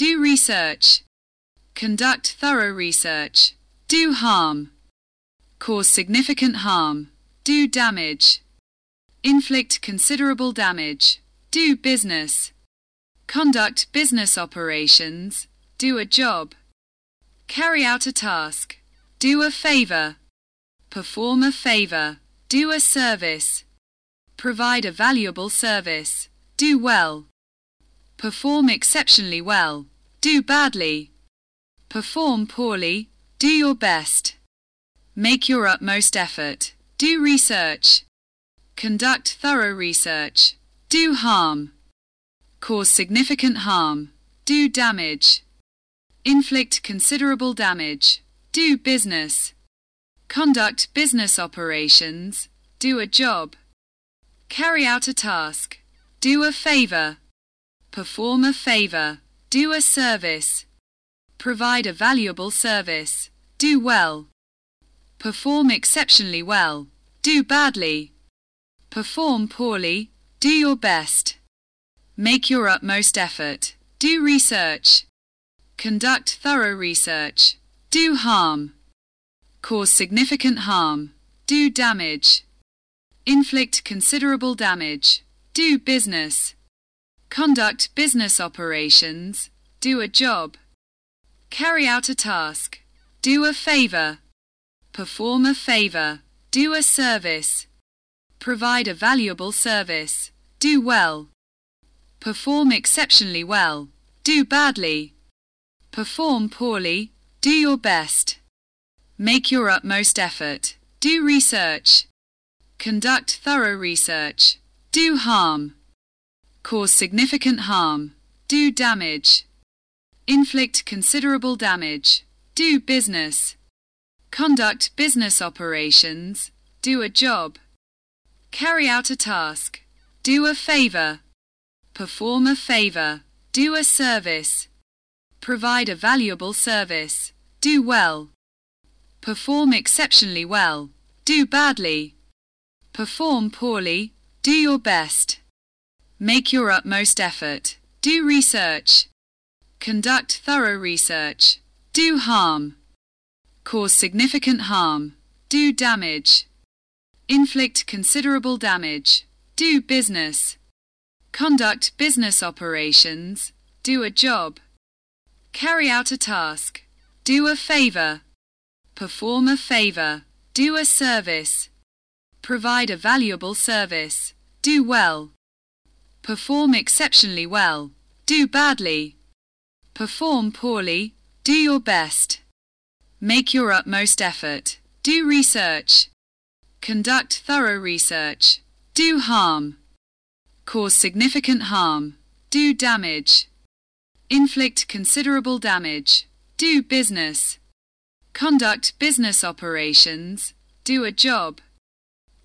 do research, conduct thorough research, do harm, cause significant harm, do damage, inflict considerable damage, do business, conduct business operations, do a job, carry out a task, do a favor, perform a favor, do a service, provide a valuable service, do well, perform exceptionally well, do badly, perform poorly, do your best, make your utmost effort, do research, conduct thorough research, do harm, cause significant harm, do damage, inflict considerable damage, do business, conduct business operations, do a job, carry out a task, do a favor, perform a favor, do a service, provide a valuable service, do well, perform exceptionally well, do badly, perform poorly, do your best, make your utmost effort, do research, conduct thorough research, do harm, cause significant harm, do damage, inflict considerable damage, do business, conduct business operations, do a job, carry out a task, do a favor, perform a favor, do a service, provide a valuable service, do well, perform exceptionally well, do badly, perform poorly, do your best, make your utmost effort, do research, conduct thorough research, do harm, cause significant harm, do damage, inflict considerable damage, do business, conduct business operations, do a job, carry out a task, do a favor, perform a favor, do a service, provide a valuable service, do well, perform exceptionally well, do badly, Perform poorly, do your best. Make your utmost effort. Do research. Conduct thorough research. Do harm. Cause significant harm. Do damage. Inflict considerable damage. Do business. Conduct business operations. Do a job. Carry out a task. Do a favor. Perform a favor. Do a service provide a valuable service, do well, perform exceptionally well, do badly, perform poorly, do your best, make your utmost effort, do research, conduct thorough research, do harm, cause significant harm, do damage, inflict considerable damage, do business, conduct business operations, do a job,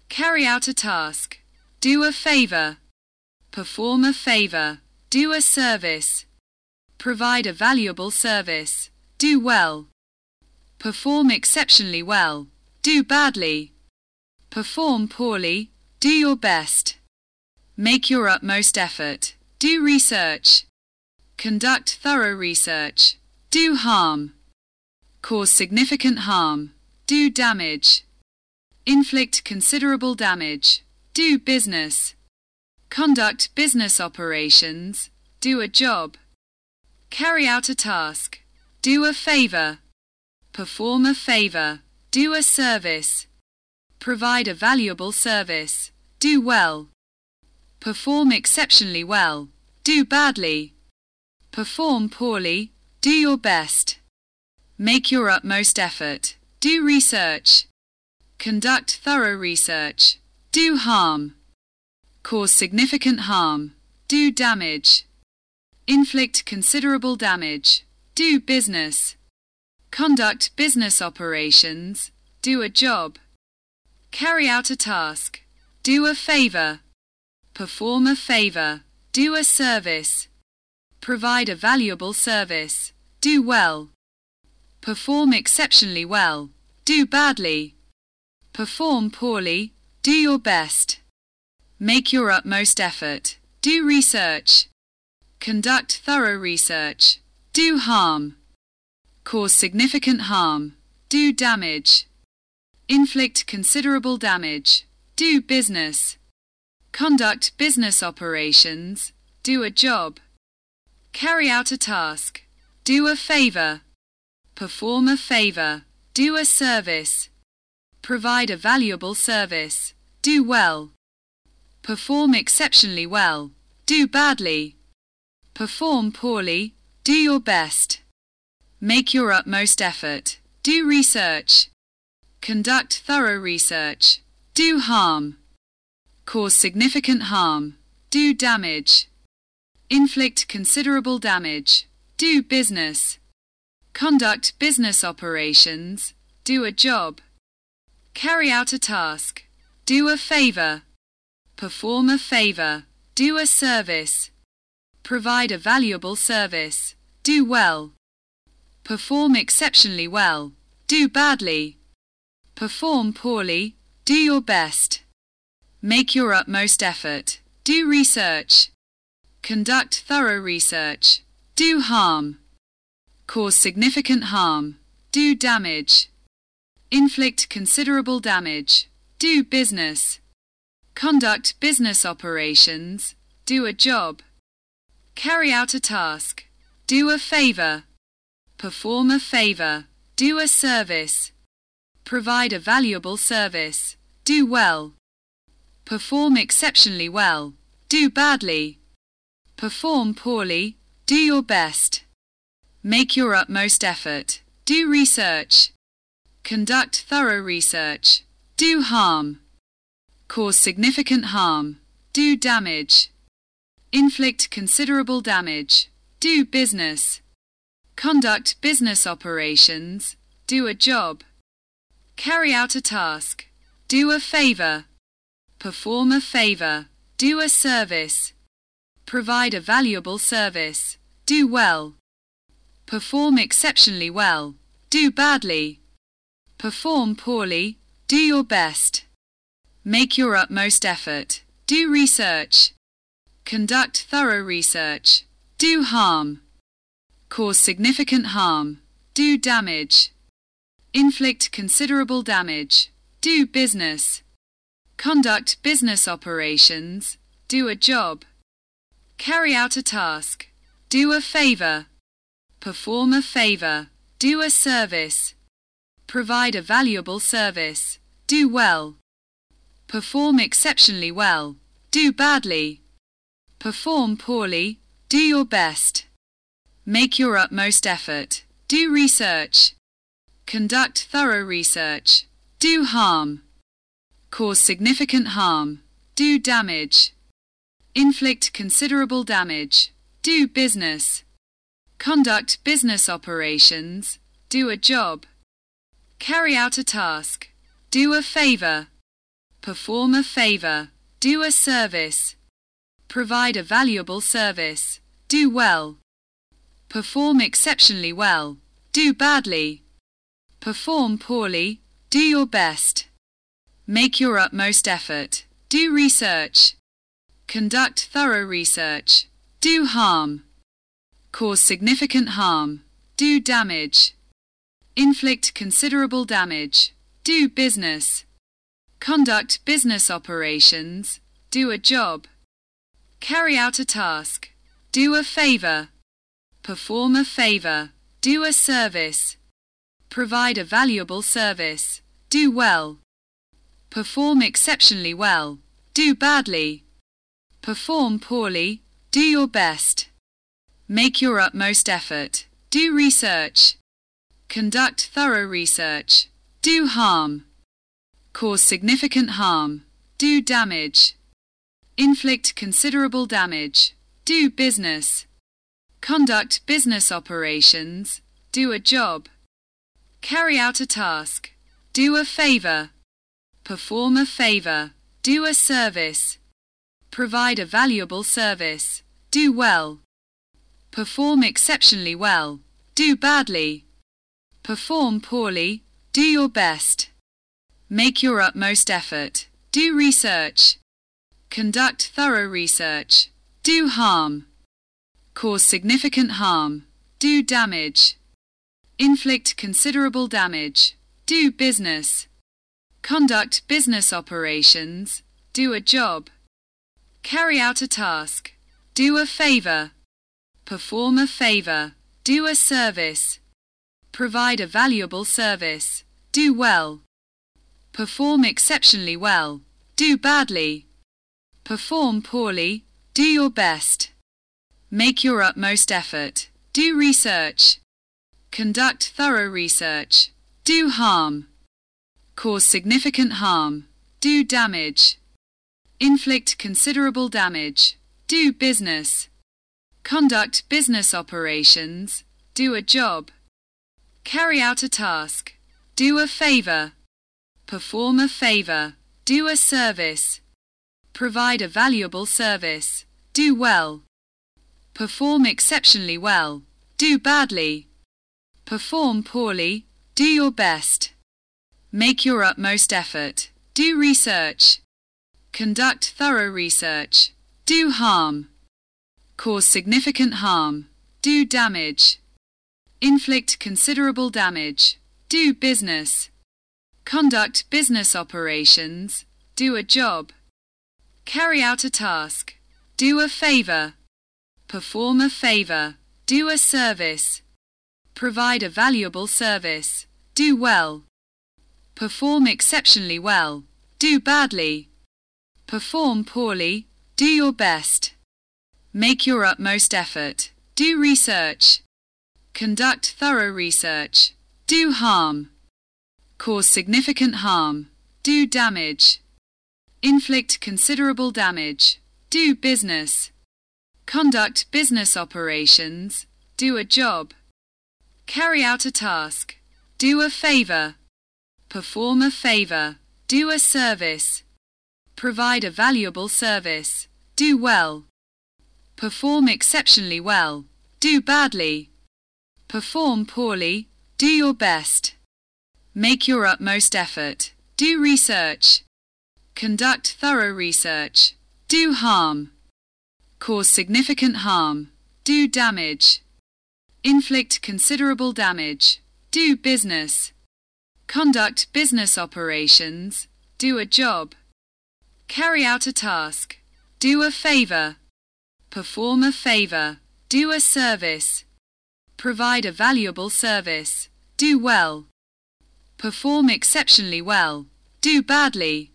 Carry out a task. Do a favor. Perform a favor. Do a service. Provide a valuable service. Do well. Perform exceptionally well. Do badly. Perform poorly. Do your best. Make your utmost effort. Do research. Conduct thorough research. Do harm. Cause significant harm. Do damage inflict considerable damage, do business, conduct business operations, do a job, carry out a task, do a favor, perform a favor, do a service, provide a valuable service, do well, perform exceptionally well, do badly, perform poorly, do your best, make your utmost effort, do research, Conduct thorough research. Do harm. Cause significant harm. Do damage. Inflict considerable damage. Do business. Conduct business operations. Do a job. Carry out a task. Do a favor. Perform a favor. Do a service. Provide a valuable service. Do well. Perform exceptionally well. Do badly. Perform poorly, do your best. Make your utmost effort. Do research. Conduct thorough research. do harm, cause significant harm, do damage, inflict considerable damage, do business, conduct business operations, do a job, carry out a task, do a favor, perform a favor, do a service, provide a valuable service, do well, perform exceptionally well, do badly, perform poorly, do your best, make your utmost effort, do research, conduct thorough research, do harm, cause significant harm, do damage, inflict considerable damage, do business, conduct business operations, do a job, carry out a task, do a favor, perform a favor, do a service, provide a valuable service, do well, perform exceptionally well, do badly, perform poorly, do your best, make your utmost effort, do research, conduct thorough research, do harm, cause significant harm, do damage, inflict considerable damage, do business, conduct business operations, do a job, carry out a task, do a favor, perform a favor, do a service, provide a valuable service, do well, perform exceptionally well, do badly, perform poorly, do your best, make your utmost effort, do research, conduct thorough research, do harm, cause significant harm, do damage, inflict considerable damage, do business, conduct business operations, do a job, carry out a task, do a favor, perform a favor, do a service, provide a valuable service, do well, perform exceptionally well, do badly, perform poorly, do your best, make your utmost effort, do research, conduct thorough research, do harm, cause significant harm, do damage, inflict considerable damage, do business, conduct business operations, do a job, carry out a task, do a favor, perform a favor, do a service, provide a valuable service, do well, perform exceptionally well, do badly, perform poorly, do your best, make your utmost effort, do research, conduct thorough research, do harm, cause significant harm, do damage, inflict considerable damage, do business, conduct business operations, do a job, carry out a task, do a favor, perform a favor, do a service, provide a valuable service, do well, perform exceptionally well, do badly, perform poorly, do your best, make your utmost effort, do research, conduct thorough research, do harm, cause significant harm, do damage, inflict considerable damage, do business, conduct business operations, do a job, carry out a task, do a favor, perform a favor, do a service, provide a valuable service, do well, perform exceptionally well, do badly, perform poorly, do your best, make your utmost effort, do research, conduct thorough research, do harm, cause significant harm, do damage, inflict considerable damage, do business, conduct business operations, do a job, carry out a task, do a favor, perform a favor, do a service, provide a valuable service, do well, perform exceptionally well, do badly, Perform poorly, do your best. Make your utmost effort, do research. Conduct thorough research, do harm. Cause significant harm, do damage. Inflict considerable damage, do business. Conduct business operations, do a job. Carry out a task, do a favor. Perform a favor, do a service. Provide a valuable service, do well. Perform exceptionally well, do badly. Perform poorly, do your best. Make your utmost effort, do research. Conduct thorough research, do harm. Cause significant harm, do damage. Inflict considerable damage, do business. Conduct business operations, do a job. Carry out a task, do a favor. Perform a favor. Do a service. Provide a valuable service. Do well. Perform exceptionally well. Do badly. Perform poorly. Do your best. Make your utmost effort. Do research. Conduct thorough research. Do harm. Cause significant harm. Do damage. Inflict considerable damage. Do business. Conduct business operations. Do a job. Carry out a task. Do a favor. Perform a favor. Do a service. Provide a valuable service. Do well. Perform exceptionally well. Do badly. Perform poorly. Do your best. Make your utmost effort. Do research. Conduct thorough research. Do harm. Cause significant harm. Do damage. Inflict considerable damage. Do business. Conduct business operations. Do a job. Carry out a task. Do a favor. Perform a favor. Do a service. Provide a valuable service. Do well. Perform exceptionally well. Do badly. Perform poorly. Do your best. Make your utmost effort. Do research. Conduct thorough research. Do harm. Cause significant harm. Do damage. Inflict considerable damage. Do business. Conduct business operations. Do a job. Carry out a task. Do a favor. Perform a favor. Do a service. Provide a valuable service. Do well. Perform exceptionally well. Do badly.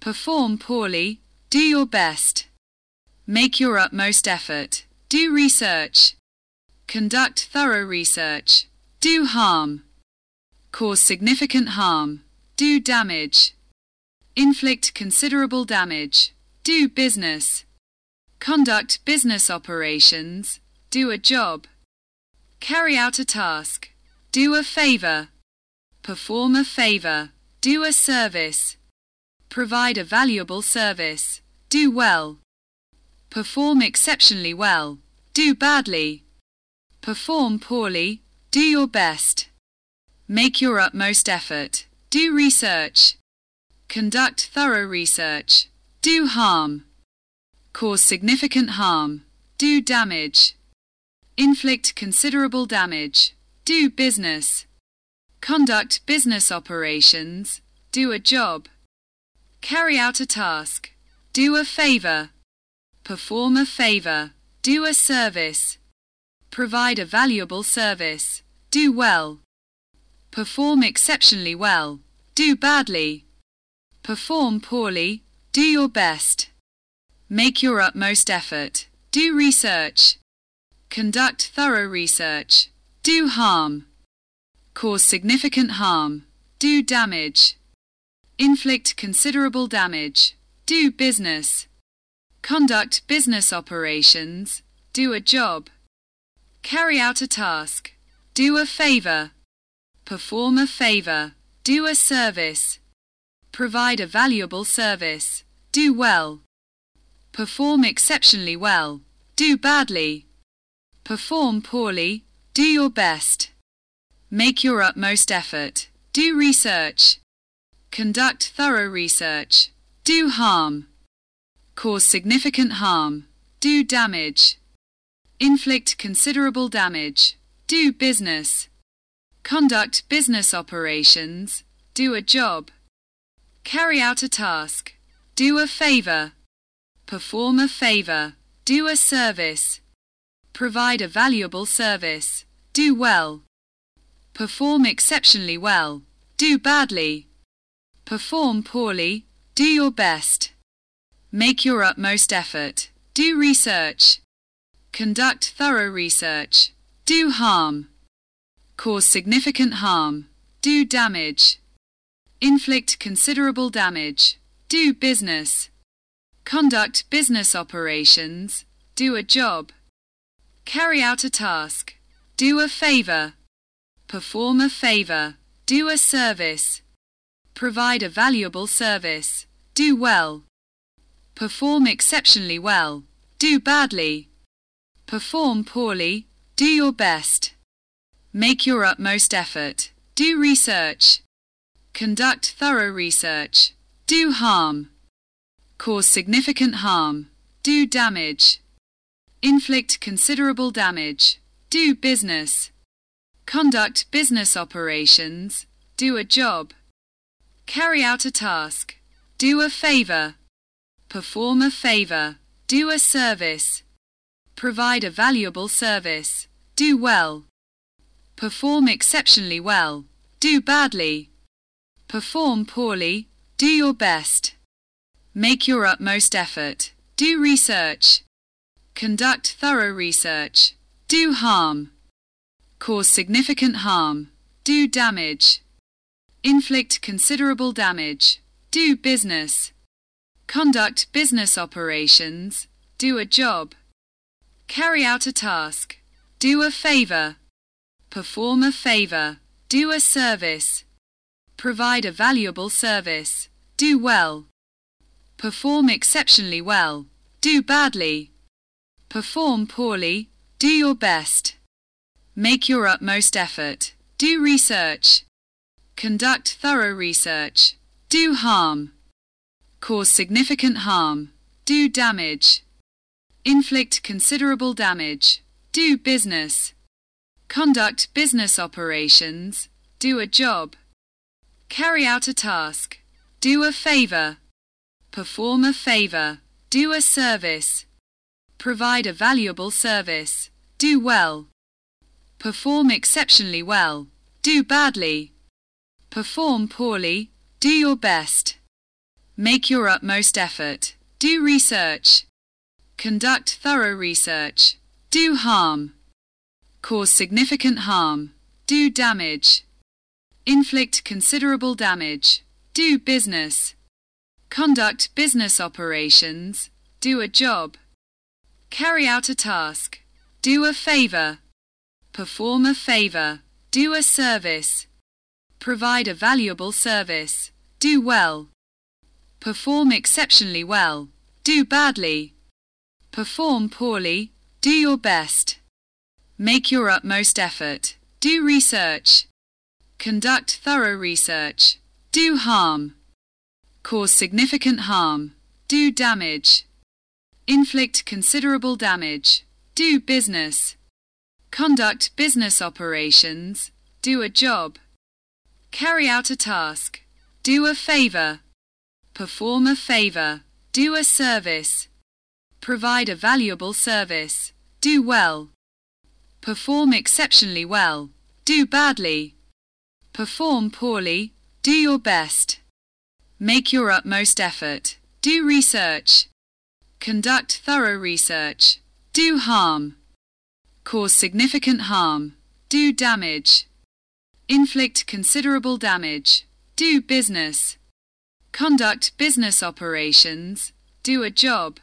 Perform poorly. Do your best. Make your utmost effort. Do research. Conduct thorough research. Do harm. Cause significant harm. Do damage. Inflict considerable damage. Do business. Conduct business operations. Do a job. Carry out a task. Do a favor. Perform a favor. Do a service. Provide a valuable service. Do well. Perform exceptionally well. Do badly. Perform poorly. Do your best. Make your utmost effort. Do research. Conduct thorough research. Do harm. Cause significant harm. Do damage. Inflict considerable damage. Do business. Conduct business operations. Do a job. Carry out a task. Do a favor. Perform a favor. Do a service. Provide a valuable service. Do well. Perform exceptionally well. Do badly. Perform poorly. Do your best. Make your utmost effort. Do research. Conduct thorough research. Do harm. Cause significant harm. Do damage. Inflict considerable damage. Do business. Conduct business operations. Do a job. Carry out a task. Do a favor. Perform a favor. Do a service. Provide a valuable service. Do well. Perform exceptionally well. Do badly. Perform poorly. Do your best. Make your utmost effort. Do research. Conduct thorough research. Do harm. Cause significant harm. Do damage. inflict considerable damage, do business, conduct business operations, do a job, carry out a task, do a favor, perform a favor, do a service, provide a valuable service, do well, perform exceptionally well, do badly, perform poorly, do your best, make your utmost effort, do research, conduct thorough research, do harm, cause significant harm, do damage, inflict considerable damage, do business, conduct business operations, do a job, carry out a task, do a favor, perform a favor, do a service, provide a valuable service, do well, perform exceptionally well, do badly, perform poorly, do your best, make your utmost effort, do research, conduct thorough research, do harm, cause significant harm, do damage, inflict considerable damage, do business, conduct business operations, do a job, carry out a task, do a favor, perform a favor, do a service, provide a valuable service, do well, perform exceptionally well, do badly, perform poorly, do your best, make your utmost effort, do research, conduct thorough research, do harm, cause significant harm, do damage, inflict considerable damage, do business, conduct business operations, do a job, carry out a task, do a favor, perform a favor, do a service, provide a valuable service, do well, perform exceptionally well, do badly, Perform poorly, do your best. Make your utmost effort. Do research. Conduct thorough research. Do harm. Cause significant harm. Do damage. Inflict considerable damage. Do business. Conduct business operations. Do a job. Carry out a task. Do a favor. Perform a favor. Do a service provide a valuable service, do well, perform exceptionally well, do badly, perform poorly, do your best, make your utmost effort, do research, conduct thorough research, do harm, cause significant harm, do damage, inflict considerable damage, do business, conduct business operations, do a job, Carry out a task. Do a favor. Perform a favor. Do a service. Provide a valuable service. Do well. Perform exceptionally well. Do badly. Perform poorly. Do your best. Make your utmost effort. Do research. Conduct thorough research. Do harm. Cause significant harm. Do damage inflict considerable damage, do business, conduct business operations, do a job, carry out a task, do a favor, perform a favor, do a service, provide a valuable service, do well, perform exceptionally well, do badly, perform poorly, do your best, make your utmost effort, do research, Conduct thorough research. Do harm. Cause significant harm. Do damage. Inflict considerable damage. Do business. Conduct business operations. Do a job.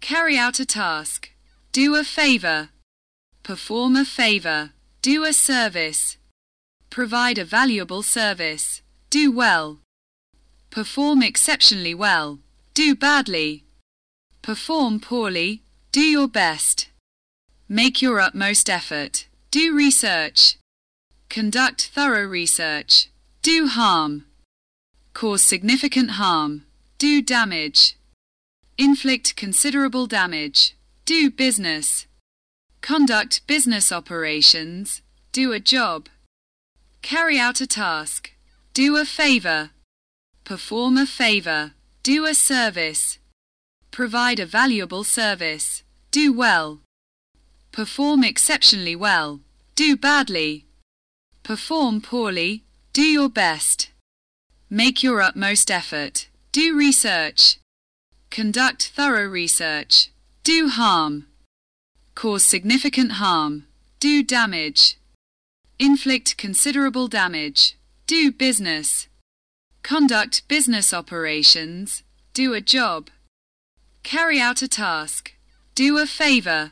Carry out a task. Do a favor. Perform a favor. Do a service. Provide a valuable service. Do well. Perform exceptionally well. Do badly. Perform poorly, do your best. Make your utmost effort. Do research. Conduct thorough research. Do harm. Cause significant harm. Do damage. Inflict considerable damage. Do business. conduct business operations, do a job, carry out a task, do a favor, perform a favor, do a service, provide a valuable service, do well, perform exceptionally well, do badly, perform poorly, do your best, make your utmost effort, do research, conduct thorough research, do harm, cause significant harm, do damage, inflict considerable damage, do business, conduct business operations, do a job, carry out a task, do a favor,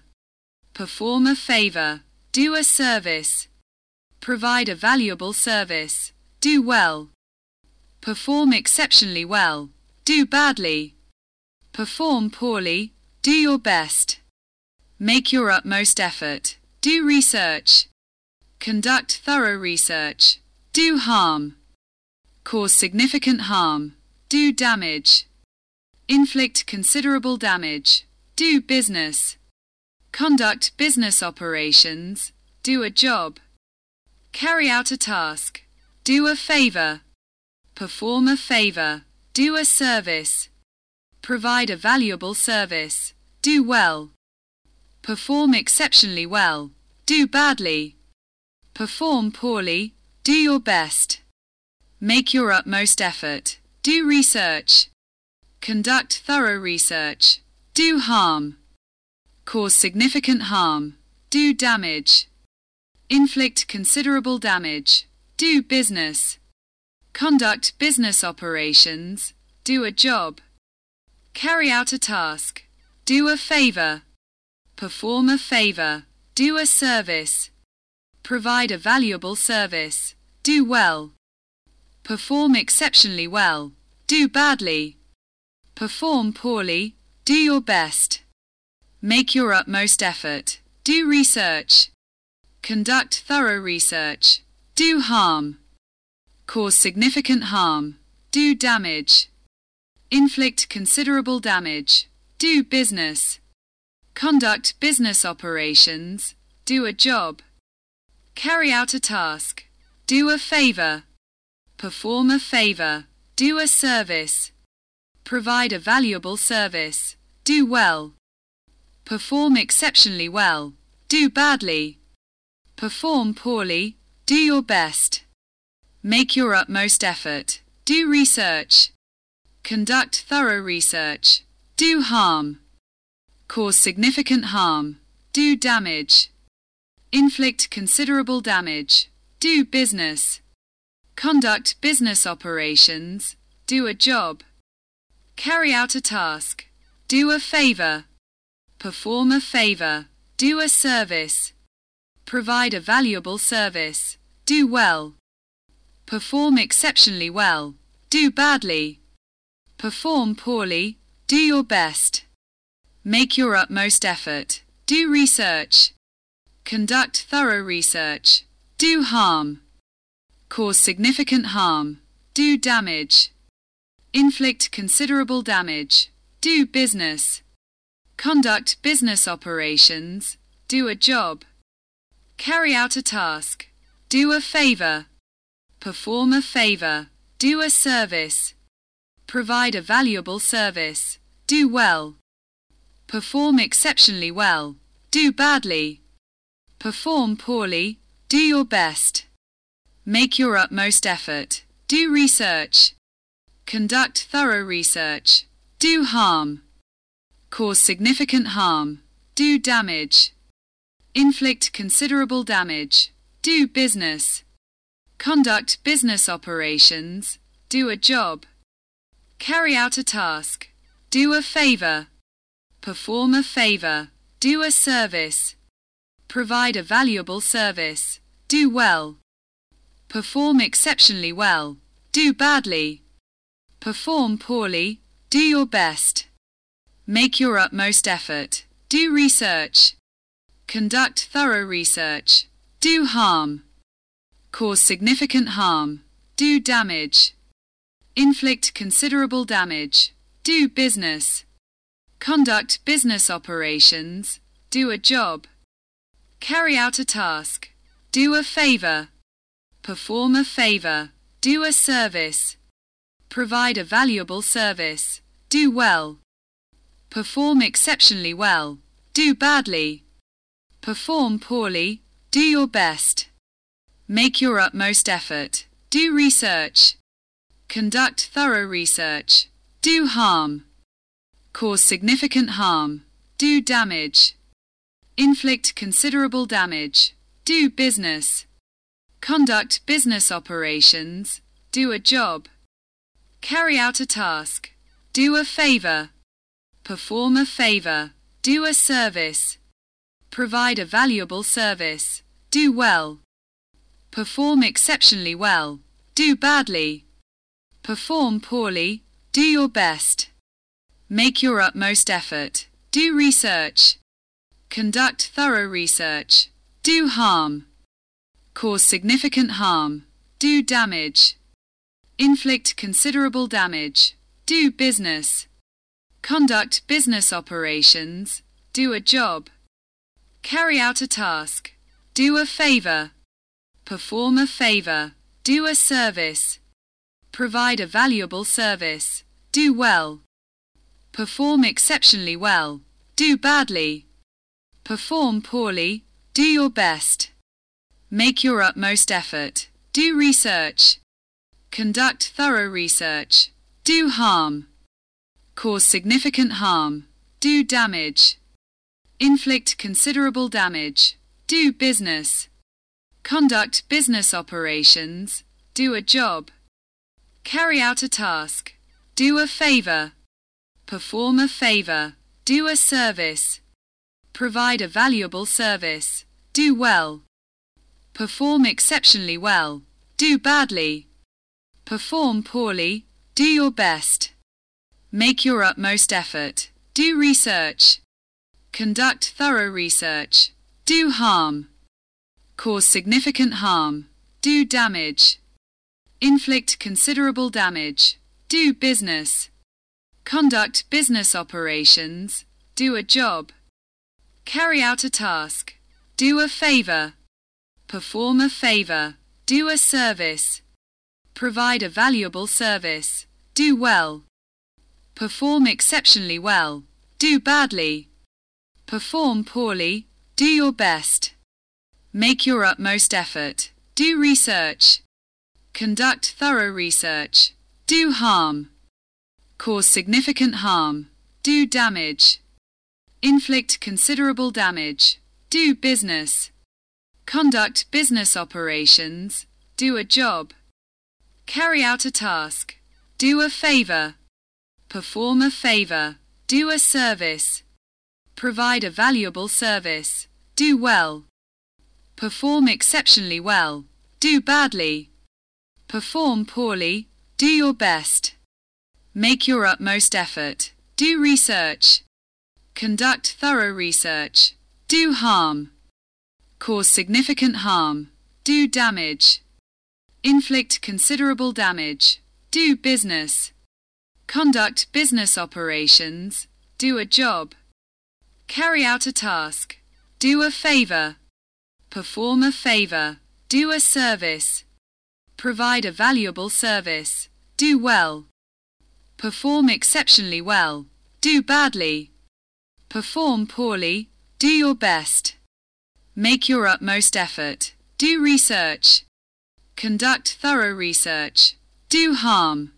perform a favor, do a service, provide a valuable service, do well, perform exceptionally well, do badly, perform poorly, do your best, make your utmost effort, do research, conduct thorough research, do harm, cause significant harm, do damage, inflict considerable damage, do business, conduct business operations, do a job, carry out a task, do a favor, perform a favor, do a service, provide a valuable service, do well, perform exceptionally well, do badly, perform poorly, do your best, make your utmost effort, do research, conduct thorough research, do harm, cause significant harm, do damage, inflict considerable damage, do business, conduct business operations, do a job, carry out a task, do a favor, perform a favor, do a service, provide a valuable service, do well, perform exceptionally well, do badly, perform poorly, do your best, Make your utmost effort. Do research. Conduct thorough research. Do harm. Cause significant harm. Do damage. Inflict considerable damage. Do business. Conduct business operations. Do a job. Carry out a task. Do a favor. Perform a favor. Do a service. Provide a valuable service. Do well. Perform exceptionally well. Do badly. Perform poorly. Do your best. Make your utmost effort. Do research. Conduct thorough research. Do harm. Cause significant harm. Do damage. Inflict considerable damage. Do business. Conduct business operations. Do a job. Carry out a task. Do a favor perform a favor, do a service, provide a valuable service, do well, perform exceptionally well, do badly, perform poorly, do your best, make your utmost effort, do research, conduct thorough research, do harm, cause significant harm, do damage, inflict considerable damage, do business, conduct business operations, do a job, carry out a task, do a favor, perform a favor, do a service, provide a valuable service, do well, perform exceptionally well, do badly, perform poorly, do your best, make your utmost effort, do research, conduct thorough research, do harm, cause significant harm, do damage, inflict considerable damage, do business, conduct business operations, do a job, carry out a task, do a favor, perform a favor, do a service, provide a valuable service, do well, perform exceptionally well, do badly, perform poorly, do your best. Make your utmost effort. Do research. Conduct thorough research. Do harm. Cause significant harm. Do damage. Inflict considerable damage. Do business. Conduct business operations. Do a job. Carry out a task. Do a favor. Perform a favor. Do a service. Provide a valuable service. Do well. Perform exceptionally well. Do badly. Perform poorly. Do your best. Make your utmost effort. Do research. Conduct thorough research. Do harm. Cause significant harm. Do damage. Inflict considerable damage. Do business. Conduct business operations. Do a job. Carry out a task. Do a favor. Perform a favor. Do a service. Provide a valuable service. Do well. Perform exceptionally well. Do badly. Perform poorly. Do your best. Make your utmost effort. Do research. Conduct thorough research. Do harm. Cause significant harm. Do damage. Inflict considerable damage. Do business. Conduct business operations. Do a job. Carry out a task. Do a favor. Perform a favor. Do a service. Provide a valuable service. Do well. Perform exceptionally well. Do badly. Perform poorly. Do your best. Make your utmost effort. Do research. Conduct thorough research. Do harm. Cause significant harm. Do damage. Inflict considerable damage. Do business. Conduct business operations. Do a job. Carry out a task. Do a favor. Perform a favor. Do a service. Provide a valuable service. Do well. Perform exceptionally well. Do badly. Perform poorly. Do your best. Make your utmost effort. Do research. Conduct thorough research. Do harm. Cause significant harm. Do damage. Inflict considerable damage. Do business. Conduct business operations. Do a job. Carry out a task. Do a favor. Perform a favor. Do a service. Provide a valuable service. Do well. Perform exceptionally well. Do badly. Perform poorly. Do your best. Make your utmost effort. Do research. Conduct thorough research. Do harm. Cause significant harm. Do damage. Inflict considerable damage. Do business. Conduct business operations. Do a job. Carry out a task. Do a favor. Perform a favor. Do a service. Provide a valuable service. Do well. Perform exceptionally well. Do badly. Perform poorly. Do your best. Make your utmost effort. Do research. Conduct thorough research. Do harm. Cause significant harm. Do damage. Inflict considerable damage. Do business. Conduct business operations. Do a job. Carry out a task. Do a favor. Perform a favor. Do a service. Provide a valuable service. Do well. Perform exceptionally well. Do badly. Perform poorly. Do your best. Make your utmost effort. Do research. Conduct thorough research. Do harm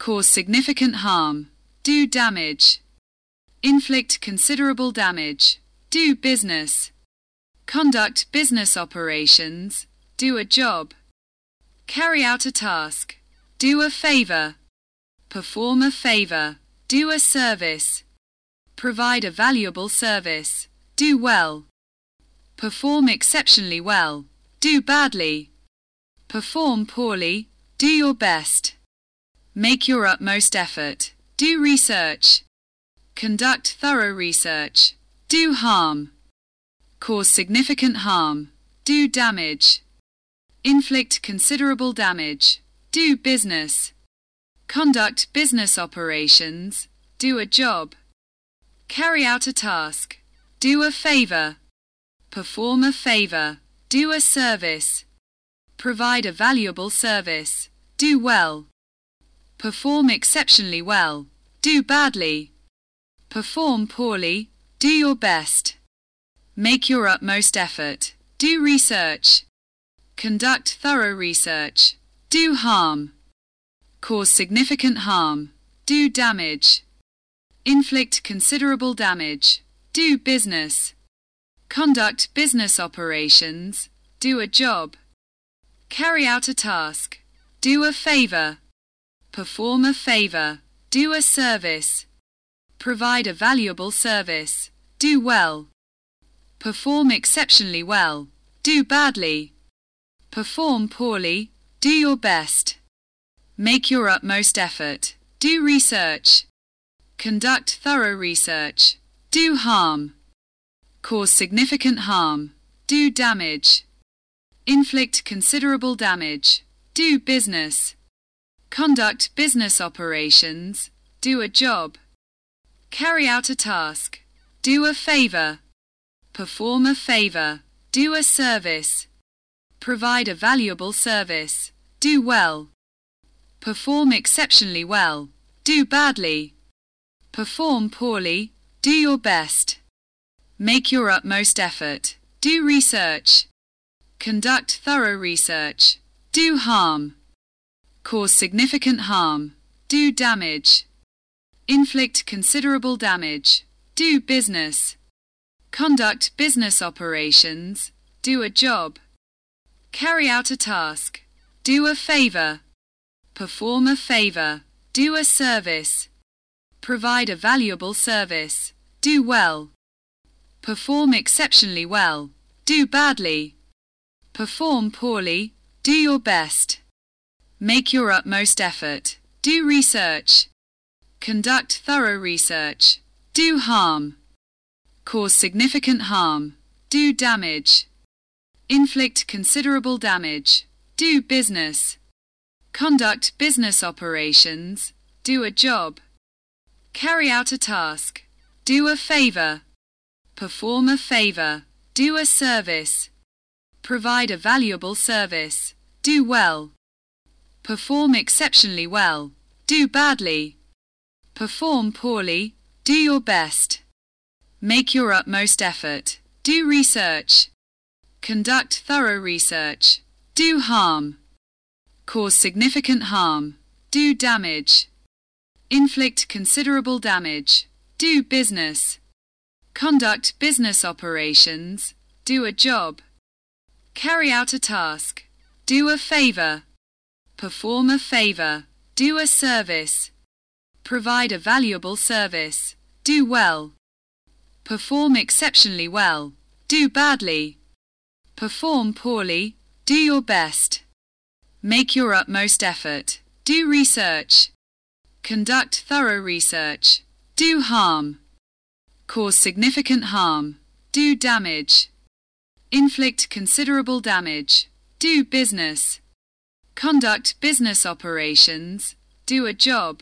cause significant harm, do damage, inflict considerable damage, do business, conduct business operations, do a job, carry out a task, do a favor, perform a favor, do a service, provide a valuable service, do well, perform exceptionally well, do badly, perform poorly, do your best. Make your utmost effort. Do research. Conduct thorough research. Do harm. Cause significant harm. Do damage. Inflict considerable damage. Do business. Conduct business operations. Do a job. Carry out a task. Do a favor. perform a favor, do a service, provide a valuable service, do well, perform exceptionally well, do badly, perform poorly, do your best, make your utmost effort, do research, conduct thorough research, do harm, cause significant harm, do damage, inflict considerable damage, do business, conduct business operations, do a job, carry out a task, do a favor, perform a favor, do a service, provide a valuable service, do well, perform exceptionally well, do badly, perform poorly, do your best, make your utmost effort, do research, conduct thorough research, do harm, cause significant harm, do damage, inflict considerable damage, do business, conduct business operations, do a job, carry out a task, do a favor, perform a favor, do a service, provide a valuable service, do well, perform exceptionally well, do badly, perform poorly, do your best, make your utmost effort, do research, conduct thorough research, do harm, cause significant harm, do damage, inflict considerable damage, do business, conduct business operations, do a job, carry out a task, do a favor, perform a favor, do a service, provide a valuable service, do well, perform exceptionally well, do badly, perform poorly, do your best, make your utmost effort, do research, conduct thorough research, do harm, cause significant harm, do damage, inflict considerable damage, do business, conduct business operations, do a job, carry out a task, do a favor, perform a favor, do a service, provide a valuable service, do well, perform exceptionally well, do badly, perform poorly, do your best, make your utmost effort, do research, conduct thorough research, do harm, cause significant harm, do damage, inflict considerable damage, do business, conduct business operations, do a job, carry out a task, do a favor, perform a favor, do a service, provide a valuable service, do well, perform exceptionally well, do badly, perform poorly, do your best, make your utmost effort, do research, conduct thorough research, do harm, cause significant harm, do damage, inflict considerable damage, do business, conduct business operations, do a job,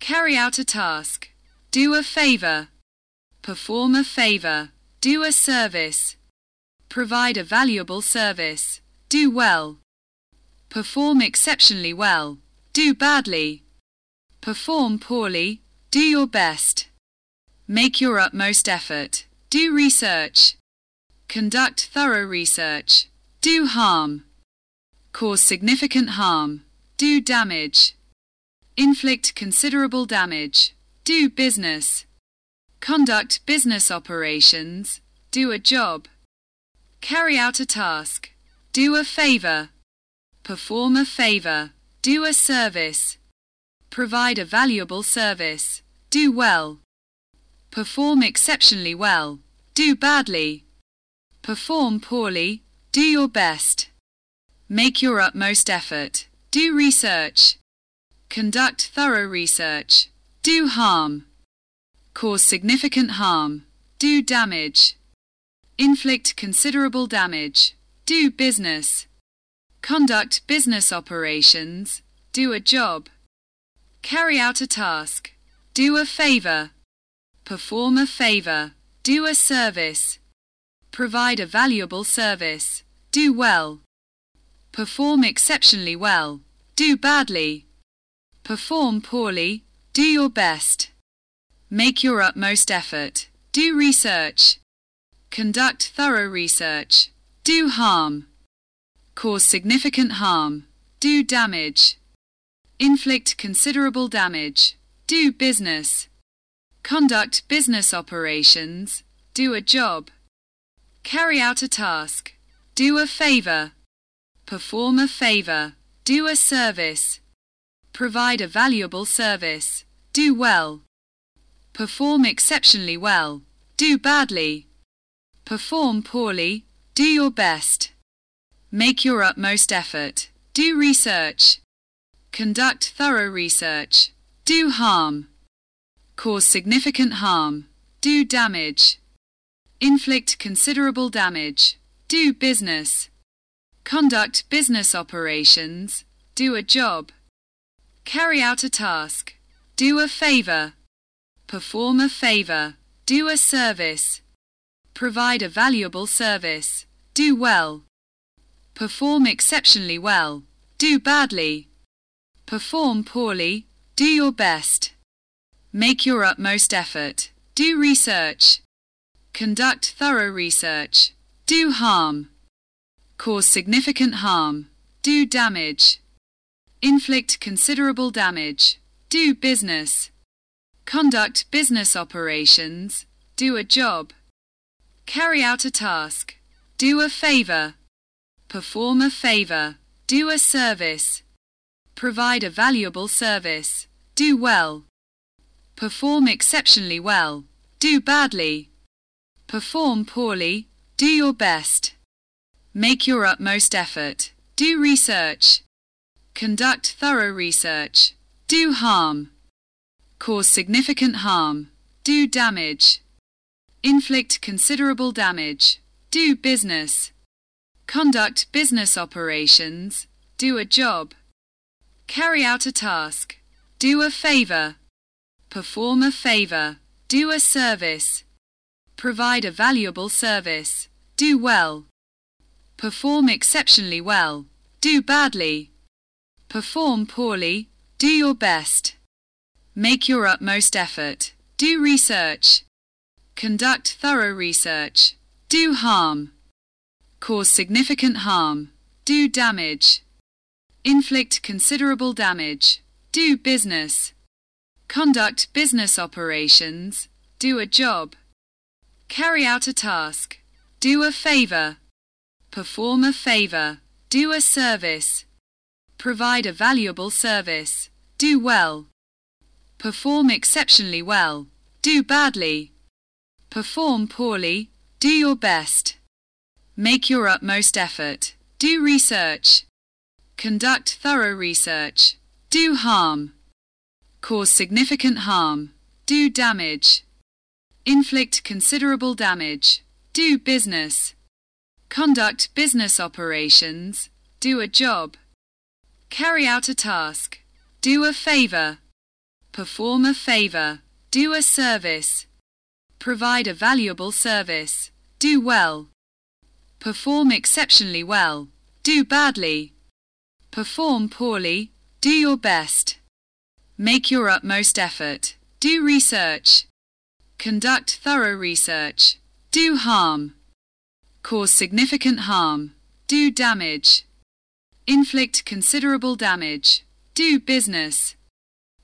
carry out a task, do a favor, perform a favor, do a service, provide a valuable service, do well, perform exceptionally well, do badly, perform poorly, do your best, make your utmost effort, do research, conduct thorough research, do harm, cause significant harm, do damage, inflict considerable damage, do business, conduct business operations, do a job, carry out a task, do a favor, perform a favor, do a service, provide a valuable service, do well, perform exceptionally well, do badly, perform poorly, do your best. Make your utmost effort. Do research. Conduct thorough research. Do harm. Cause significant harm. Do damage. Inflict considerable damage. Do business. Conduct business operations. Do a job. Carry out a task. Do a favor. Perform a favor. Do a service. Provide a valuable service. Do well. Perform exceptionally well. Do badly. Perform poorly. Do your best. Make your utmost effort. Do research. Conduct thorough research. Do harm. Cause significant harm. Do damage. Inflict considerable damage. Do business. Conduct business operations. Do a job. Carry out a task. Do a favor. Perform a favor. Do a service. Provide a valuable service. Do well. Perform exceptionally well. Do badly. Perform poorly. Do your best. Make your utmost effort. Do research. Conduct thorough research. Do harm. Cause significant harm. Do damage. Inflict considerable damage. Do business. Conduct business operations. Do a job. Carry out a task. Do a favor. Perform a favor. Do a service. Provide a valuable service. Do well. Perform exceptionally well. Do badly. Perform poorly. Do your best. Make your utmost effort. Do research. Conduct thorough research. Do harm. Cause significant harm. Do damage. Inflict considerable damage. Do business. Conduct business operations. Do a job. Carry out a task. Do a favor. Perform a favor. Do a service. Provide a valuable service. Do well. Perform exceptionally well. Do badly. Perform poorly. Do your best. Make your utmost effort. Do research. Conduct thorough research. Do harm. Cause significant harm. Do damage. Inflict considerable damage. Do business. Conduct business operations. Do a job. Carry out a task. Do a favor. Perform a favor. Do a service. Provide a valuable service. Do well. Perform exceptionally well. Do badly. Perform poorly. Do your best. Make your utmost effort. Do research. Conduct thorough research. Do harm. Cause significant harm. Do damage. Inflict considerable damage. Do business. Conduct business operations. Do a job. Carry out a task. Do a favor. Perform a favor. Do a service. Provide a valuable service. Do well. Perform exceptionally well. Do badly. Perform poorly. Do your best. Make your utmost effort. Do research. Conduct thorough research. Do harm. Cause significant harm. Do damage. Inflict considerable damage. Do business. Conduct business operations. Do a job. Carry out a task. Do a favor. Perform a favor. Do a service. Provide a valuable service. Do well. Perform exceptionally well. Do badly. Perform poorly. Do your best. Make your utmost effort. Do research. Conduct thorough research. Do harm. Cause significant harm. Do damage. Inflict considerable damage. Do business.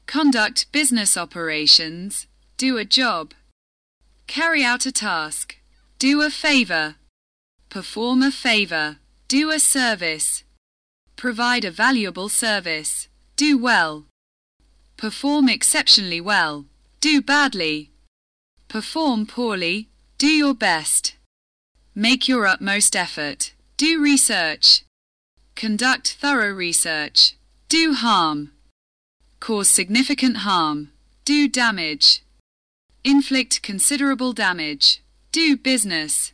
Conduct business operations. Do a job. Carry out a task. Do a favor. Perform a favor. Do a service. Provide a valuable service. Do well. Perform exceptionally well. Do badly. Perform poorly. Do your best. Make your utmost effort. Do research. Conduct thorough research. Do harm. Cause significant harm. Do damage. Inflict considerable damage. Do business.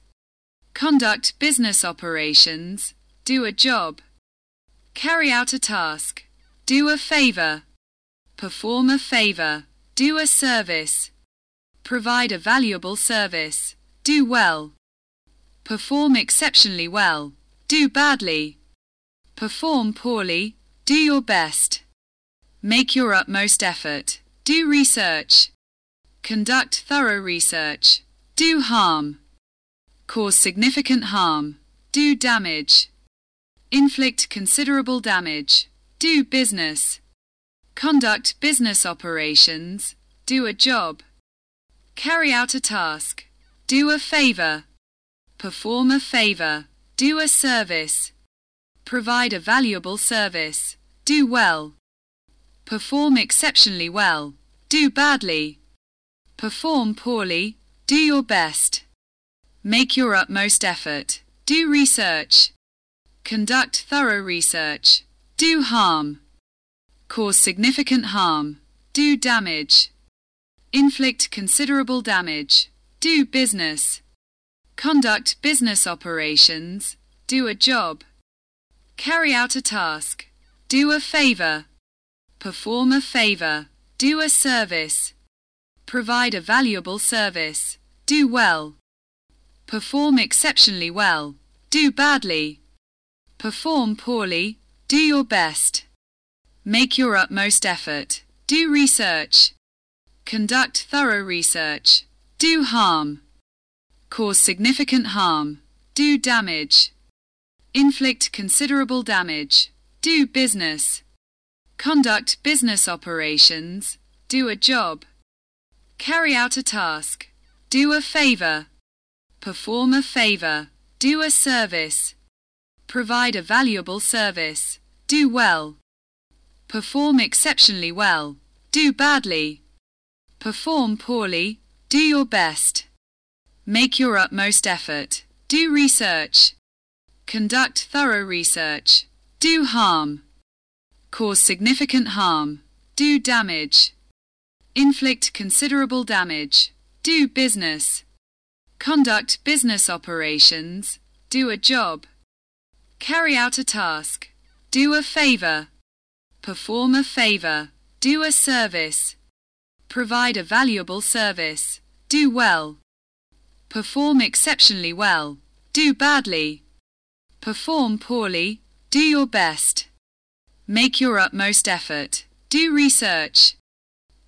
Conduct business operations. Do a job. Carry out a task. Do a favor. Perform a favor. Do a service. Provide a valuable service. Do well. Perform exceptionally well. Do badly. Perform poorly. Do your best. Make your utmost effort. Do research. Conduct thorough research. Do harm. Cause significant harm. Do damage. Inflict considerable damage. Do business. Conduct business operations. Do a job. Carry out a task. Do a favor. Perform a favor. Do a service. Provide a valuable service. Do well. Perform exceptionally well. Do badly. Perform poorly. Do your best. Make your utmost effort. Do research. Conduct thorough research. Do harm. Cause significant harm. Do damage. Inflict considerable damage. Do business. Conduct business operations. Do a job. Carry out a task. Do a favor. Perform a favor. Do a service. Provide a valuable service. Do well. Perform exceptionally well. Do badly. Perform poorly. Do your best. Make your utmost effort. Do research. Conduct thorough research. Do harm. Cause significant harm. Do damage. Inflict considerable damage. Do business. Conduct business operations. Do a job. Carry out a task. Do a favor. Perform a favor. Do a service. Provide a valuable service. Do well. Perform exceptionally well. Do badly. Perform poorly. Do your best. Make your utmost effort. Do research. Conduct thorough research. Do harm. Cause significant harm. Do damage. Inflict considerable damage. Do business. Conduct business operations. Do a job. Carry out a task. Do a favor. Perform a favor. Do a service. Provide a valuable service. Do well. Perform exceptionally well. Do badly. Perform poorly. Do your best. Make your utmost effort. Do research.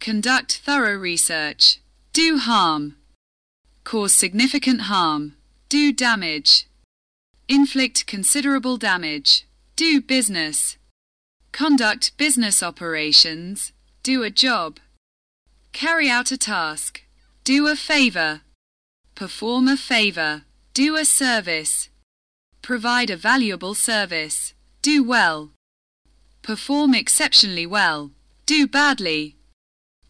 Conduct thorough research. Do harm. Cause significant harm. Do damage. Inflict considerable damage. Do business. Conduct business operations. Do a job. Carry out a task. Do a favor. Perform a favor. Do a service. Provide a valuable service. Do well. Perform exceptionally well. Do badly.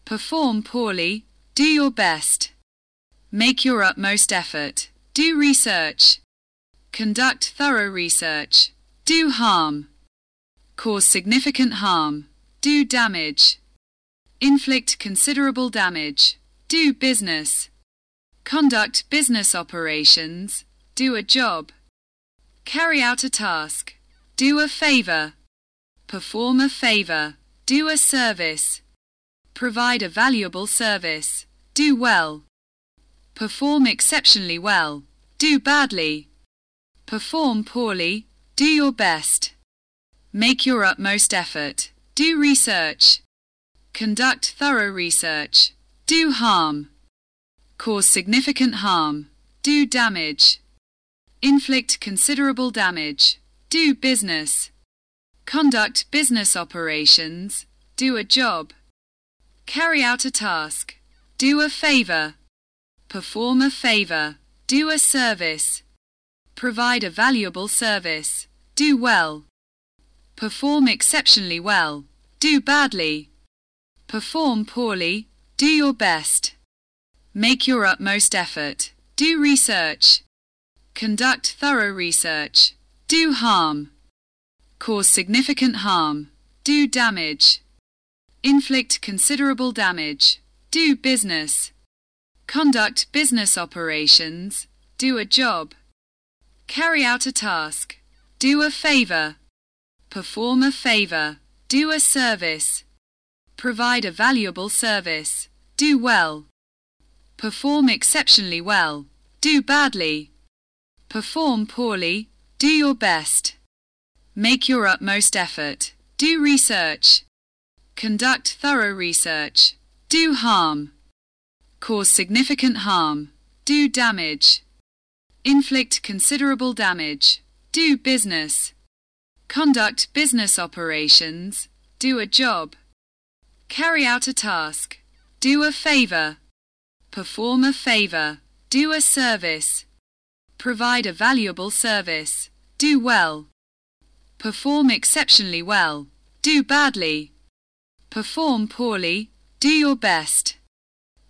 Perform poorly. Do your best. Make your utmost effort. Do research. Conduct thorough research. Do harm. Cause significant harm. Do damage. Inflict considerable damage. Do business. Conduct business operations. Do a job. Carry out a task. Do a favor. Perform a favor. Do a service. Provide a valuable service. Do well. Perform exceptionally well. Do badly. Perform poorly. Do your best. Make your utmost effort. Do research. Conduct thorough research. Do harm. Cause significant harm. Do damage. Inflict considerable damage. Do business. Conduct business operations. Do a job. Carry out a task. Do a favor. Perform a favor. Do a service. Provide a valuable service. Do well. Perform exceptionally well. Do badly. Perform poorly. Do your best. Make your utmost effort. Do research. Conduct thorough research. Do harm. Cause significant harm. Do damage. Inflict considerable damage. Do business. Conduct business operations. Do a job. Carry out a task. Do a favor. Perform a favor. Do a service. Provide a valuable service. Do well. Perform exceptionally well. Do badly. perform poorly, do your best. Make your utmost effort, do research. Conduct thorough research, do harm. Cause significant harm, do damage. Inflict considerable damage, do business. Conduct business operations, do a job. Carry out a task, do a favor. Perform a favor, do a service. Provide a valuable service, do well. Perform exceptionally well, do badly. Perform poorly, do your best.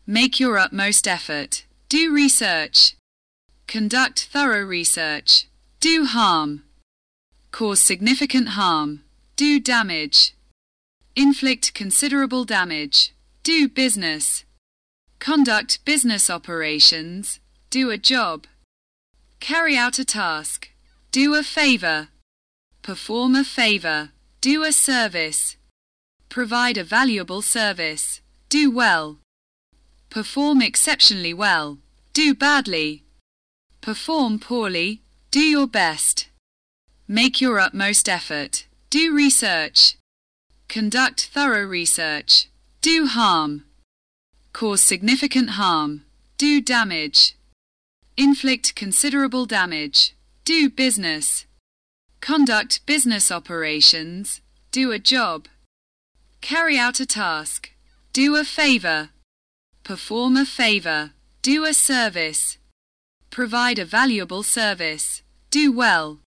Make your utmost effort, do research. Conduct thorough research, do harm. Cause significant harm. Do damage. Inflict considerable damage. Do business. Conduct business operations. Do a job. Carry out a task. Do a favor. Perform a favor. Do a service. Provide a valuable service. Do well. Perform exceptionally well. Do badly. Perform poorly. Do your best. Make your utmost effort. Do research. Conduct thorough research. Do harm. Cause significant harm. Do damage. Inflict considerable damage. Do business. Conduct business operations. Do a job. Carry out a task. Do a favor. Perform a favor. Do a service. Provide a valuable service. Do well.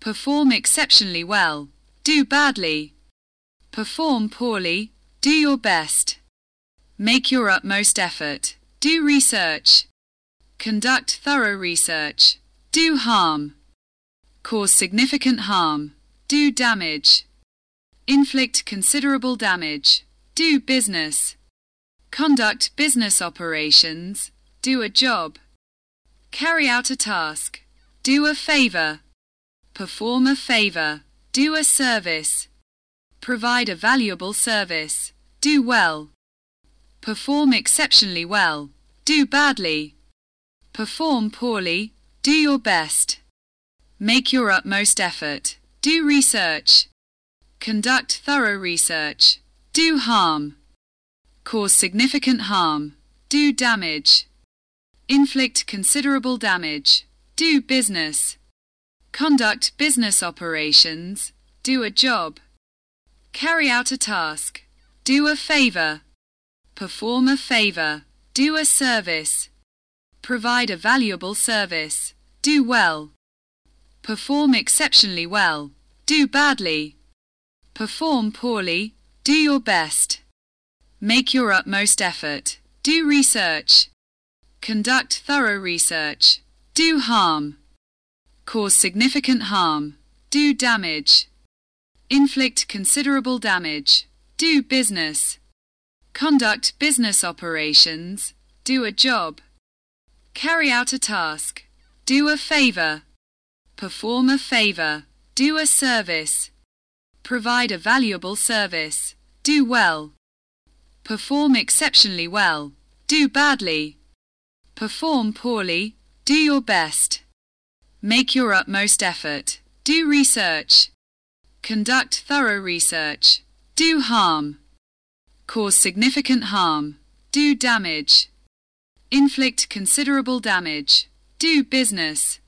Perform exceptionally well. Do badly. Perform poorly. Do your best. Make your utmost effort. Do research. Conduct thorough research. Do harm. Cause significant harm. Do damage. Inflict considerable damage. Do business. Conduct business operations. Do a job. Carry out a task. Do a favor. Perform a favor. Do a service. Provide a valuable service. Do well. Perform exceptionally well. Do badly. Perform poorly. Do your best. Make your utmost effort. Do research. Conduct thorough research. Do harm. Cause significant harm. Do damage. Inflict considerable damage. Do business. Conduct business operations. Do a job. Carry out a task. Do a favor. Perform a favor. Do a service. Provide a valuable service. Do well. Perform exceptionally well. Do badly. Perform poorly. Do your best. Make your utmost effort. Do research. Conduct thorough research. Do harm. Cause significant harm. Do damage. Inflict considerable damage. Do business. Conduct business operations. Do a job. Carry out a task. Do a favor. Perform a favor. Do a service. Provide a valuable service. Do well. Perform exceptionally well. Do badly. Perform poorly. Do your best. Make your utmost effort. Do research. Conduct thorough research. Do harm. Cause significant harm. Do damage. Inflict considerable damage. Do business.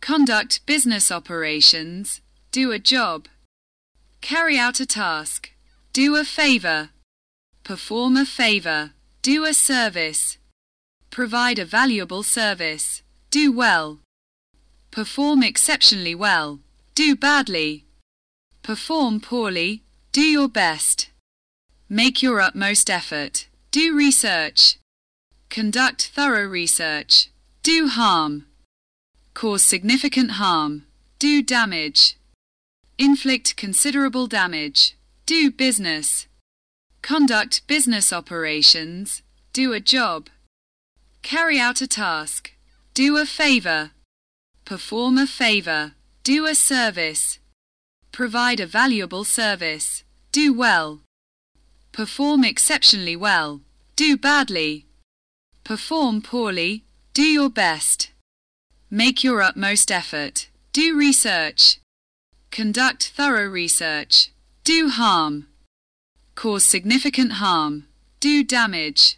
Conduct business operations. Do a job. Carry out a task. Do a favor. Perform a favor. Do a service. Provide a valuable service. Do well. Perform exceptionally well. Do badly. Perform poorly. Do your best. Make your utmost effort. Do research. Conduct thorough research. Do harm. Cause significant harm. Do damage. Inflict considerable damage. Do business. Conduct business operations. Do a job. Carry out a task. Do a favor. Perform a favor. Do a service. Provide a valuable service. Do well. Perform exceptionally well. Do badly. Perform poorly. Do your best. Make your utmost effort. Do research. Conduct thorough research. Do harm. Cause significant harm. Do damage.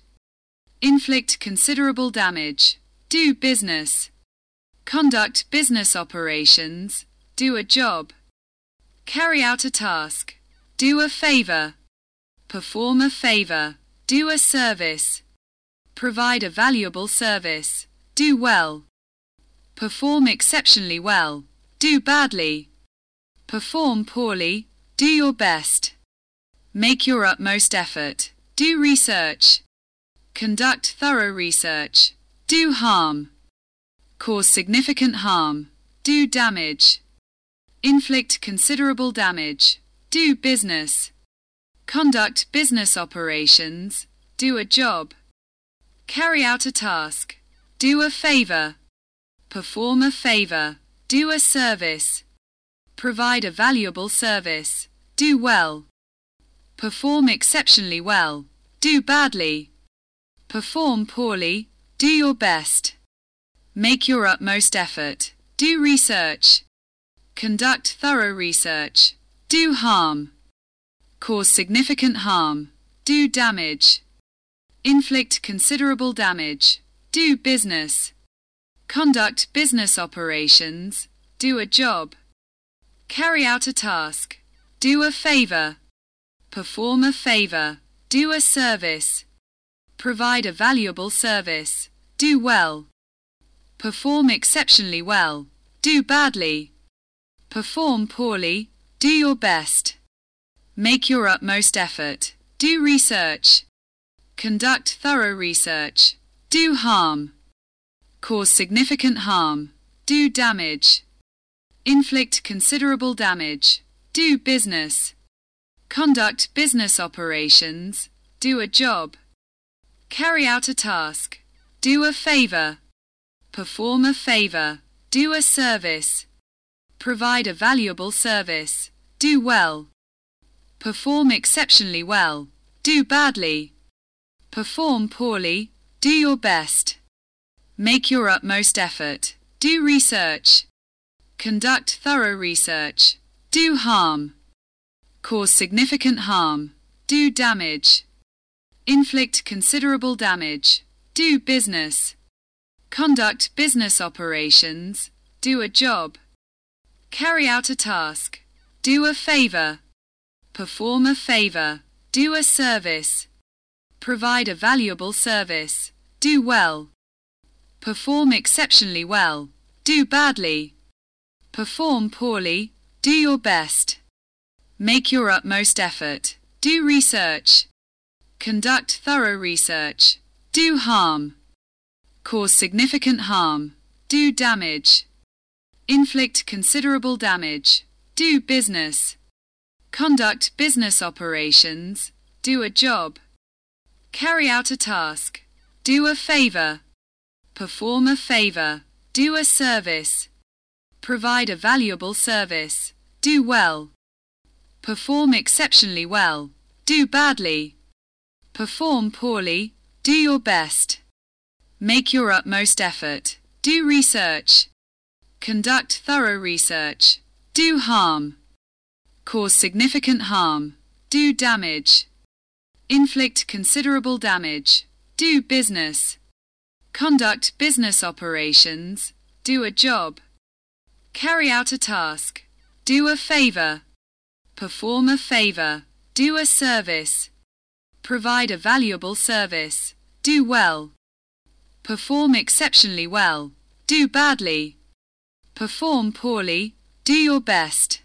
Inflict considerable damage. Do business. Conduct business operations. Do a job. Carry out a task. Do a favor. Perform a favor. Do a service. Provide a valuable service. Do well. Perform exceptionally well. Do badly. Perform poorly. Do your best. Make your utmost effort. Do research. Conduct thorough research. Do harm. Cause significant harm. Do damage. Inflict considerable damage. Do business. Conduct business operations. Do a job. Carry out a task. Do a favor. Perform a favor. Do a service. Provide a valuable service. Do well. Perform exceptionally well. Do badly. Perform poorly. Do your best. Make your utmost effort. Do research. Conduct thorough research. Do harm. Cause significant harm. Do damage. Inflict considerable damage. Do business. Conduct business operations. Do a job. Carry out a task. Do a favor. Perform a favor. Do a service. Provide a valuable service. Do well. Perform exceptionally well. Do badly. Perform poorly. Do your best. Make your utmost effort. Do research. Conduct thorough research. Do harm. Cause significant harm. Do damage. Inflict considerable damage. Do business. Conduct business operations. Do a job. Carry out a task. Do a favor. Perform a favor. Do a service. Provide a valuable service. Do well. Perform exceptionally well. Do badly. Perform poorly. Do your best. Make your utmost effort. Do research. Conduct thorough research. Do harm. Cause significant harm. Do damage. Inflict considerable damage. Do business. Conduct business operations. Do a job. Carry out a task. Do a favor. Perform a favor. Do a service. Provide a valuable service. Do well. Perform exceptionally well. Do badly. Perform poorly. Do your best. Make your utmost effort. Do research. Conduct thorough research. Do harm. Cause significant harm. Do damage. Inflict considerable damage. Do business. Conduct business operations. Do a job. Carry out a task. Do a favor. Perform a favor. Do a service. Provide a valuable service. Do well. Perform exceptionally well. Do badly. Perform poorly. Do your best. Make your utmost effort. Do research. Conduct thorough research. Do harm. Cause significant harm. Do damage. Inflict considerable damage. Do business. Conduct business operations. Do a job. Carry out a task. Do a favor. Perform a favor. Do a service. Provide a valuable service. Do well. Perform exceptionally well. Do badly. Perform poorly. Do your best.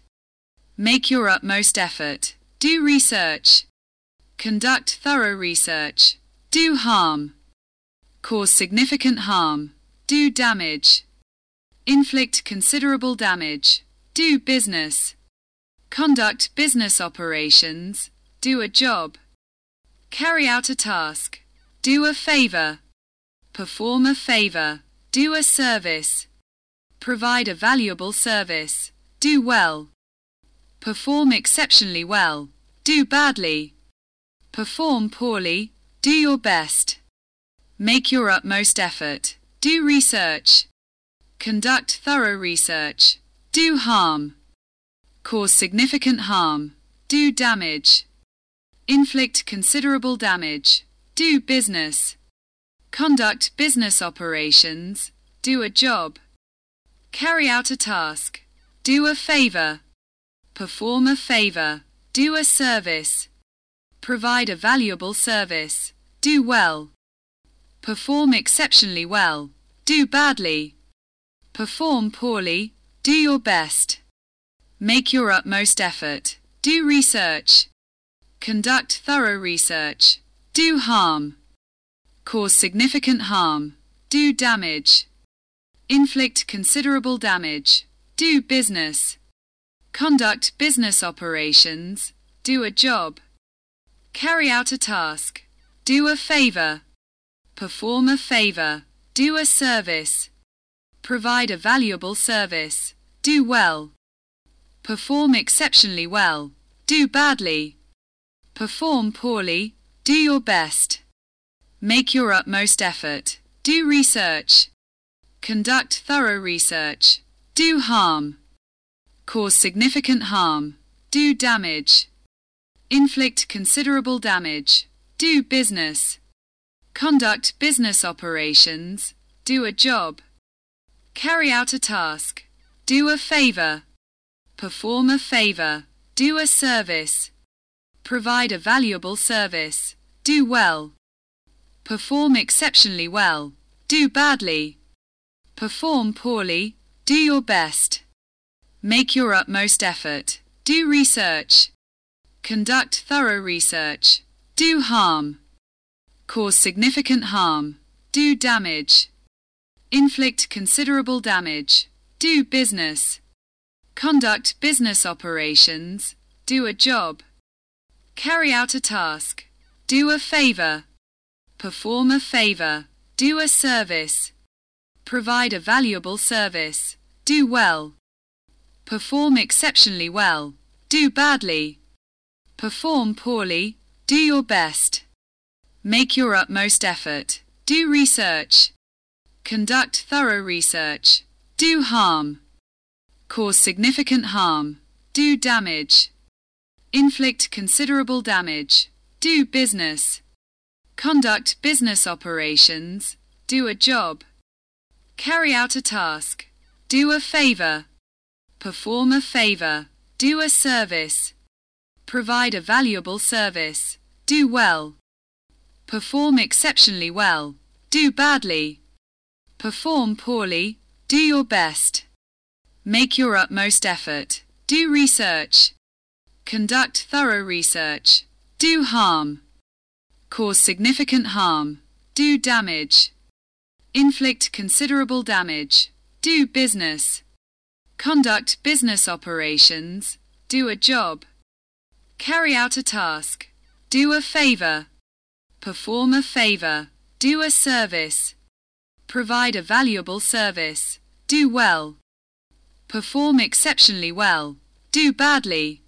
Make your utmost effort. Do research. Conduct thorough research. Do harm. Cause significant harm. Do damage. Inflict considerable damage. Do business. Conduct business operations. Do a job. Carry out a task. Do a favor. Perform a favor. Do a service. Provide a valuable service. Do well. Perform exceptionally well. Do badly. Perform poorly. Do your best. Make your utmost effort. Do research. Conduct thorough research. Do harm. Cause significant harm. Do damage. Inflict considerable damage. Do business. Conduct business operations. Do a job. Carry out a task. Do a favor. Perform a favor. Do a service. Provide a valuable service. Do well. Perform exceptionally well. Do badly. Perform poorly. Do your best. Make your utmost effort. Do research. Conduct thorough research. Do harm. Cause significant harm. Do damage. Inflict considerable damage. Do business. Conduct business operations. Do a job. Carry out a task. Do a favor. Perform a favor. Do a service. Provide a valuable service. Do well. Perform exceptionally well. Do badly. Perform poorly. Do your best. Make your utmost effort. Do research. Conduct thorough research. Do harm. Cause significant harm. Do damage. Inflict considerable damage. Do business. Conduct business operations. Do a job. Carry out a task. Do a favor. Perform a favor. Do a service. Provide a valuable service. Do well. Perform exceptionally well. Do badly. Perform poorly. Do your best. Make your utmost effort. Do research. Conduct thorough research. Do harm. Cause significant harm. Do damage. Inflict considerable damage. Do business. Conduct business operations. Do a job. Carry out a task. Do a favor. Perform a favor. Do a service. Provide a valuable service. Do well. Perform exceptionally well. Do badly. Perform poorly. Do your best. Make your utmost effort. Do research. Conduct thorough research. Do harm. Cause significant harm. Do damage. Inflict considerable damage. Do business. Conduct business operations. Do a job. Carry out a task. Do a favor. Perform a favor. Do a service. Provide a valuable service. Do well. Perform exceptionally well. Do badly. Perform poorly. Do your best. Make your utmost effort. Do research. Conduct thorough research. Do harm. Cause significant harm. Do damage. Inflict considerable damage. Do business. Conduct business operations. Do a job. Carry out a task. Do a favor. Perform a favor. Do a service. Provide a valuable service. Do well. Perform exceptionally well. Do badly.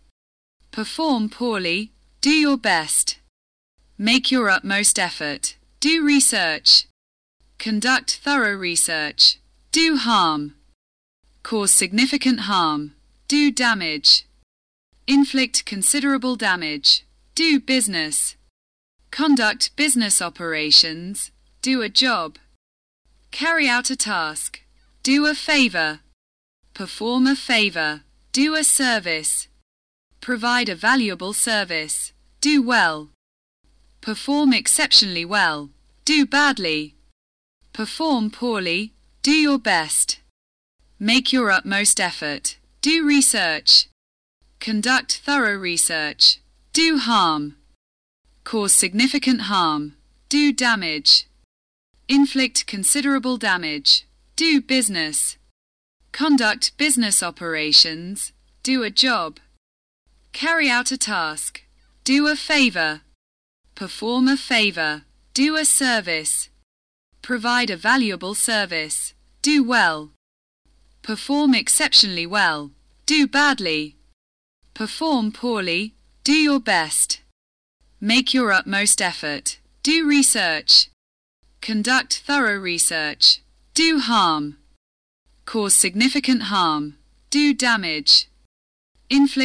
Perform poorly. Do your best. Make your utmost effort. Do research. Conduct thorough research. Do harm cause significant harm, do damage, inflict considerable damage, do business, conduct business operations, do a job, carry out a task, do a favor, perform a favor, do a service, provide a valuable service, do well, perform exceptionally well, do badly, perform poorly, do your best. Make your utmost effort. Do research. Conduct thorough research. Do harm. Cause significant harm. Do damage. Inflict considerable damage. Do business. Conduct business operations. Do a job. Carry out a task. Do a favor. Perform a favor. Do a service. Provide a valuable service. Do well. Perform exceptionally well. Do badly. Perform poorly. Do your best. Make your utmost effort. Do research. Conduct thorough research. Do harm. cause significant harm, do damage, inflict